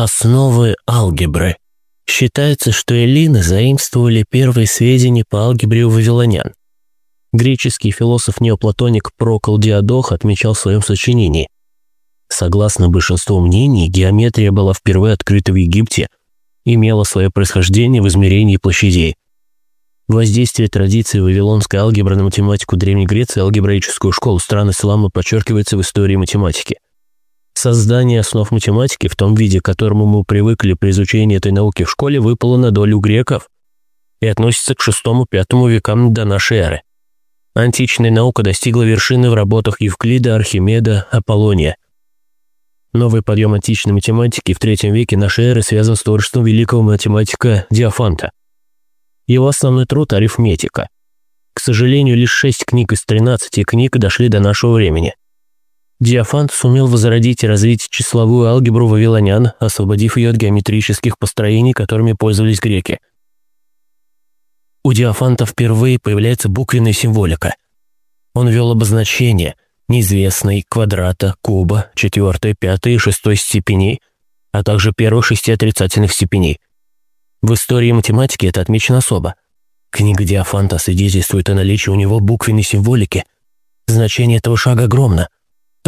Основы алгебры. Считается, что эллины заимствовали первые сведения по алгебре у вавилонян. Греческий философ-неоплатоник Прокол Диадох отмечал в своем сочинении. Согласно большинству мнений, геометрия была впервые открыта в Египте, имела свое происхождение в измерении площадей. Воздействие традиции вавилонской алгебры на математику Древней Греции и алгебраическую школу стран ислама подчеркивается в истории математики. Создание основ математики в том виде, к которому мы привыкли при изучении этой науки в школе, выпало на долю греков и относится к VI-V векам до нашей эры. Античная наука достигла вершины в работах Евклида, Архимеда, Аполлония. Новый подъем античной математики в III веке нашей эры связан с творчеством великого математика Диофанта. Его основной труд «Арифметика». К сожалению, лишь шесть книг из 13 книг дошли до нашего времени. Диофант сумел возродить и развить числовую алгебру вавилонян, освободив ее от геометрических построений, которыми пользовались греки – у Диофанта впервые появляется буквенная символика. Он ввел обозначения неизвестной, квадрата, куба, четвертой, пятой и шестой степеней, а также первых шести отрицательных степеней. В истории математики это отмечено особо. Книга Диофанта свидетельствует о наличии у него буквенной символики. Значение этого шага огромно.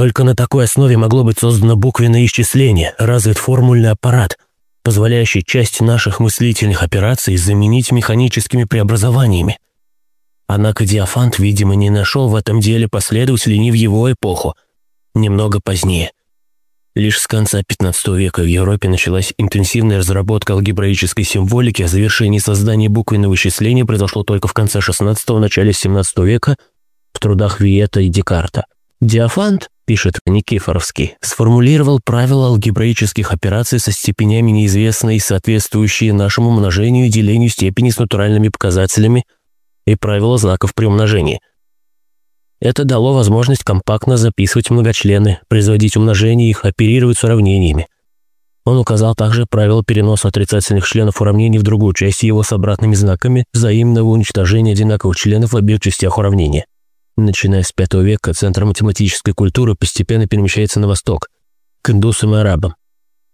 Только на такой основе могло быть создано буквенное исчисление, развит формульный аппарат – позволяющий часть наших мыслительных операций заменить механическими преобразованиями. Однако Диофант, видимо, не нашел в этом деле последователей в его эпоху, немного позднее. Лишь с конца XV века в Европе началась интенсивная разработка алгебраической символики, а завершение создания буквенного вычисления произошло только в конце XVI – начале XVII века в трудах Виета и Декарта. Диофант пишет Никифоровский, сформулировал правила алгебраических операций со степенями неизвестной, соответствующие нашему умножению и делению степени с натуральными показателями и правила знаков при умножении. Это дало возможность компактно записывать многочлены, производить умножение их, оперировать с уравнениями. Он указал также правила переноса отрицательных членов уравнений в другую часть его с обратными знаками взаимного уничтожения одинаковых членов в обеих частях уравнения. Начиная с V века, центр математической культуры постепенно перемещается на восток, к индусам и арабам.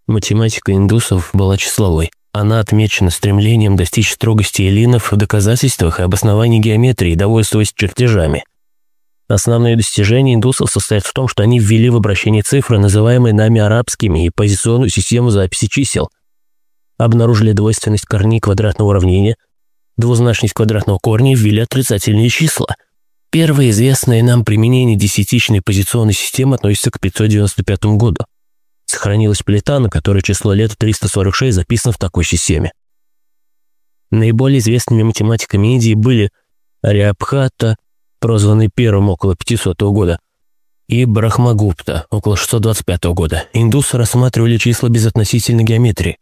Математика индусов была числовой. Она отмечена стремлением достичь строгости эллинов в доказательствах и обосновании геометрии, довольствуясь чертежами. Основные достижения индусов состоят в том, что они ввели в обращение цифры, называемые нами арабскими, и позиционную систему записи чисел. Обнаружили двойственность корней квадратного уравнения, двузначность квадратного корня и ввели отрицательные числа – Первое известное нам применение десятичной позиционной системы относится к 595 году. Сохранилась плита, на которой число лет 346 записано в такой системе. Наиболее известными математиками Индии были Ариабхата, прозванный первым около 500 года, и Брахмагупта, около 625 года. Индусы рассматривали числа безотносительной геометрии.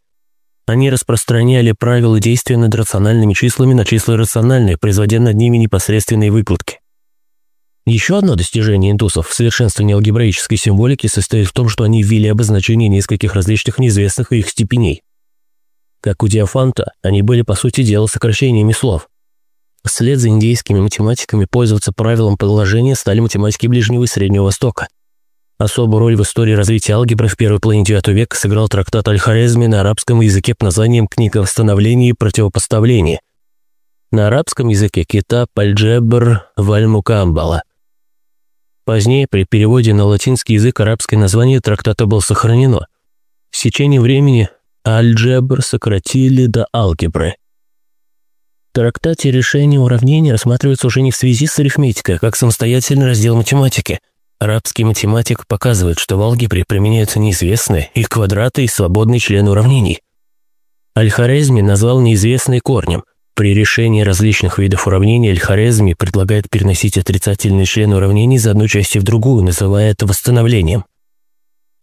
Они распространяли правила действия над рациональными числами на числа рациональные, производя над ними непосредственные выкладки. Еще одно достижение индусов в совершенствовании алгебраической символики состоит в том, что они ввели обозначение нескольких различных неизвестных их степеней. Как у Диофанта, они были, по сути дела, сокращениями слов. Вслед за индейскими математиками пользоваться правилом положения стали математики Ближнего и Среднего Востока. Особую роль в истории развития алгебры в первой половине IX века сыграл трактат Аль-Хорезми на арабском языке под названием «Книга восстановления и противопоставления». На арабском языке китаб Аль-Джебр Валь-Мукамбала – Позднее, при переводе на латинский язык, арабское название трактата было сохранено. С течением времени альджебр сократили до алгебры. В трактате решения уравнений рассматривается уже не в связи с арифметикой, а как самостоятельный раздел математики. Арабский математик показывает, что в алгебре применяются неизвестные, их квадраты и свободные члены уравнений. Аль-Хорезми назвал неизвестные корнем – при решении различных видов уравнений Эль-Хорезми предлагает переносить отрицательные члены уравнений из одной части в другую, называя это восстановлением.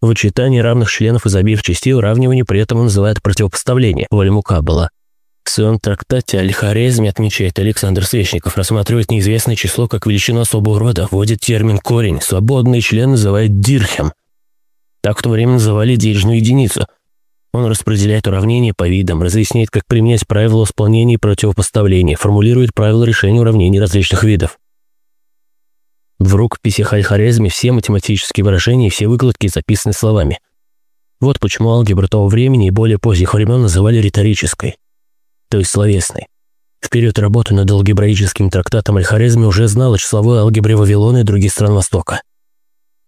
Вычитание равных членов из обеих частей уравнивания при этом он называет противопоставление, Вальмукабала. В своем трактате Аль-Хорезми отмечает Александр Свечников, рассматривает неизвестное число как величину особого рода, вводит термин «корень», свободный член называет «дирхем». Так в то время называли денежную единицу – он распределяет уравнения по видам, разъясняет, как применять правила исполнения и противопоставления, формулирует правила решения уравнений различных видов. В рукописи Аль-Хорезми все математические выражения и все выкладки записаны словами. Вот почему алгебру того времени и более поздних времен называли риторической, то есть словесной. В период работы над алгебраическим трактатом Аль-Хорезми уже знал о числовой алгебре Вавилона и других стран Востока.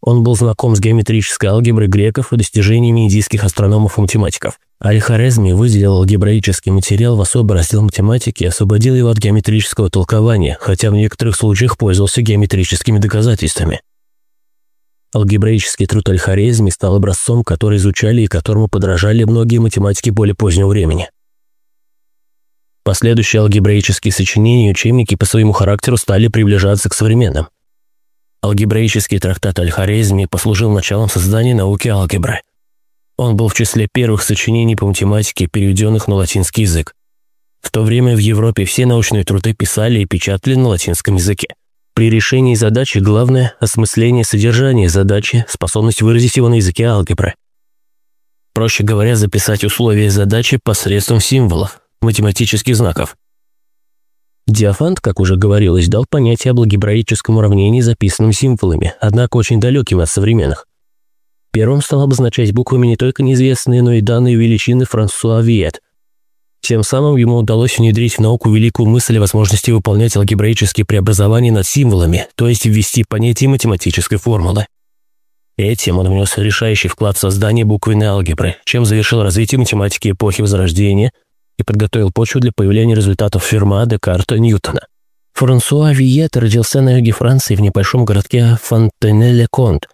Он был знаком с геометрической алгеброй греков и достижениями индийских астрономов и математиков. Аль-Хорезми выделил алгебраический материал в особый раздел математики и освободил его от геометрического толкования, хотя в некоторых случаях пользовался геометрическими доказательствами. Алгебраический труд Аль-Хорезми стал образцом, который изучали и которому подражали многие математики более позднего времени. Последующие алгебраические сочинения и учебники по своему характеру стали приближаться к современным. Алгебраический трактат Аль-Хорезми послужил началом создания науки алгебры. Он был в числе первых сочинений по математике, переведенных на латинский язык. В то время в Европе все научные труды писали и печатали на латинском языке. При решении задачи главное – осмысление содержания задачи, способность выразить его на языке алгебры. Проще говоря, записать условия задачи посредством символов, математических знаков. Диофант, как уже говорилось, дал понятие об алгебраическом уравнении, записанном символами, однако очень далеким от современных. Первым стал обозначать буквами не только неизвестные, но и данные величины Франсуа Виет. Тем самым ему удалось внедрить в науку великую мысль о возможности выполнять алгебраические преобразования над символами, то есть ввести понятие математической формулы. Этим он внес решающий вклад в создание буквенной алгебры, чем завершил развитие математики эпохи Возрождения – и подготовил почву для появления результатов Ферма, Декарта, Ньютона. Франсуа Виет родился на юге Франции в небольшом городке Фонтенеле-Конт.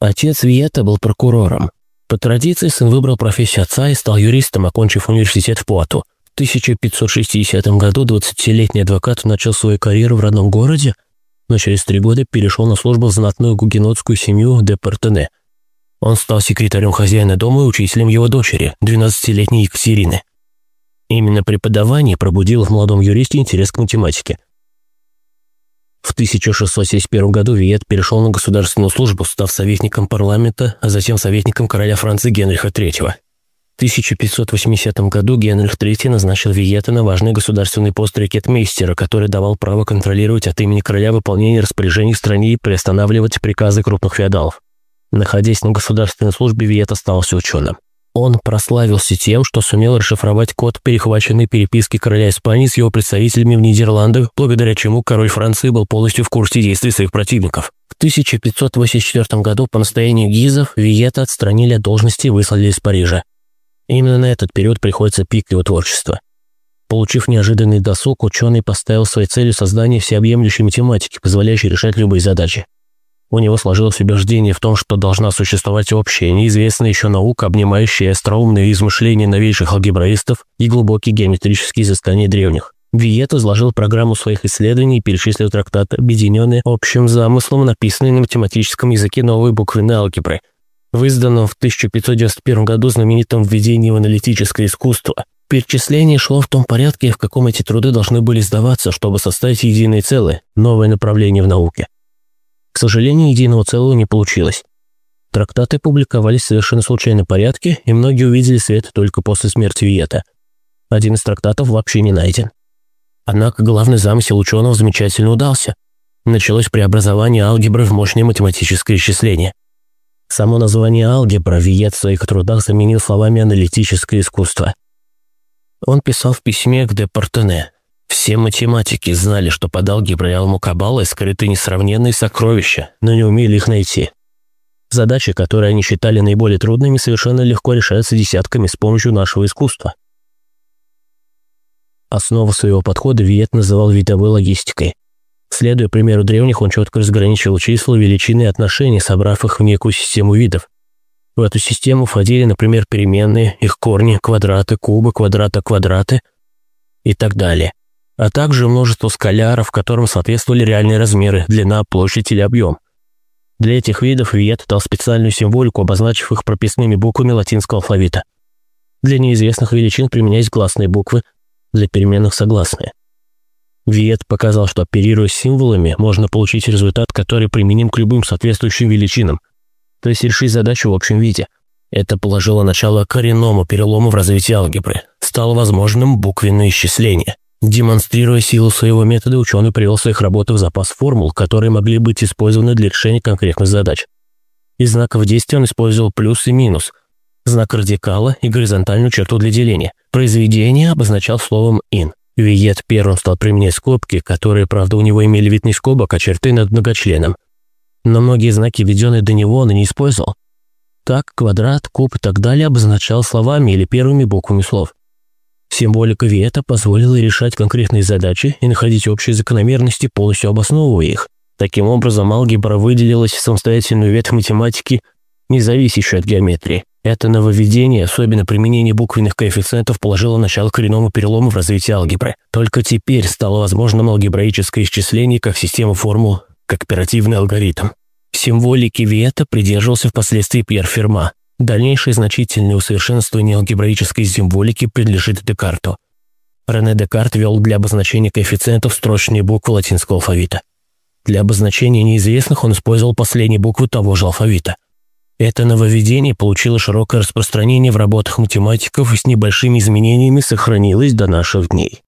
Отец Виета был прокурором. По традиции сын выбрал профессию отца и стал юристом, окончив университет в Пуату. В 1560 году 20-летний адвокат начал свою карьеру в родном городе, но через три года перешел на службу в знатную гугенотскую семью де Портене. Он стал секретарем хозяина дома и учителем его дочери, 12-летней Екатерины. Именно преподавание пробудило в молодом юристе интерес к математике. В 1671 году Виет перешел на государственную службу, став советником парламента, а затем советником короля Франции Генриха III. В 1580 году Генрих III назначил Виета на важный государственный пост рекетмейстера, который давал право контролировать от имени короля выполнение распоряжений в стране и приостанавливать приказы крупных феодалов. Находясь на государственной службе, Виет остался ученым. Он прославился тем, что сумел расшифровать код перехваченной переписки короля Испании с его представителями в Нидерландах, благодаря чему король Франции был полностью в курсе действий своих противников. В 1584 году по настоянию Гизов Виета отстранили от должности и выслали из Парижа. Именно на этот период приходится пик его творчества. Получив неожиданный досуг, ученый поставил своей целью создание всеобъемлющей математики, позволяющей решать любые задачи. У него сложилось убеждение в том, что должна существовать общая, неизвестная еще наука, обнимающая остроумные измышления новейших алгебраистов и глубокие геометрические изыскания древних. Виет изложил программу своих исследований и перечислил трактат, объединенный общим замыслом, написанный на математическом языке новой буквенной алгебры, в изданном в 1591 году знаменитом введении в аналитическое искусство. Перечисление шло в том порядке, в каком эти труды должны были сдаваться, чтобы составить единое целое, новое направление в науке. К сожалению, единого целого не получилось. Трактаты публиковались в совершенно случайном порядке, и многие увидели свет только после смерти Виета. Один из трактатов вообще не найден. Однако главный замысел ученого замечательно удался. Началось преобразование алгебры в мощное математическое исчисление. Само название алгебра Виет в своих трудах заменил словами аналитическое искусство. Он писал в письме к де Портене, все математики знали, что под алгеброй Алмукабалы скрыты несравненные сокровища, но не умели их найти. Задачи, которые они считали наиболее трудными, совершенно легко решаются десятками с помощью нашего искусства. Основу своего подхода Виет называл видовой логистикой. Следуя примеру древних, он четко разграничивал числа, величины и отношения, собрав их в некую систему видов. В эту систему входили, например, переменные, их корни, квадраты, кубы, квадрата, квадраты и так далее а также множество скаляров, которым соответствовали реальные размеры, длина, площадь или объем. Для этих видов Виет дал специальную символику, обозначив их прописными буквами латинского алфавита. Для неизвестных величин применялись гласные буквы, для переменных согласные. Виет показал, что оперируя символами, можно получить результат, который применим к любым соответствующим величинам, то есть решить задачу в общем виде. Это положило начало коренному перелому в развитии алгебры. Стало возможным буквенное исчисление – Демонстрируя силу своего метода, ученый привел в своих работах запас формул, которые могли быть использованы для решения конкретных задач. Из знаков действия он использовал плюс и минус. знак радикала и горизонтальную черту для деления. Произведение обозначал словом «ин». Виет первым стал применять скобки, которые, правда, у него имели вид не скобок, а черты над многочленом. Но многие знаки, введенные до него, он и не использовал. Так, квадрат, куб и так далее обозначал словами или первыми буквами слов. Символика Виета позволила решать конкретные задачи и находить общие закономерности, полностью обосновывая их. Таким образом, алгебра выделилась в самостоятельную ветвь математики, не зависящую от геометрии. Это нововведение, особенно применение буквенных коэффициентов, положило начало коренному перелому в развитии алгебры. Только теперь стало возможным алгебраическое исчисление как система формул, как оперативный алгоритм. Символики Виета придерживался впоследствии Пьер Ферма. Дальнейшее значительное усовершенствование алгебраической символики принадлежит Декарту. Рене Декарт вел для обозначения коэффициентов строчные буквы латинского алфавита. Для обозначения неизвестных он использовал последние буквы того же алфавита. Это нововведение получило широкое распространение в работах математиков и с небольшими изменениями сохранилось до наших дней.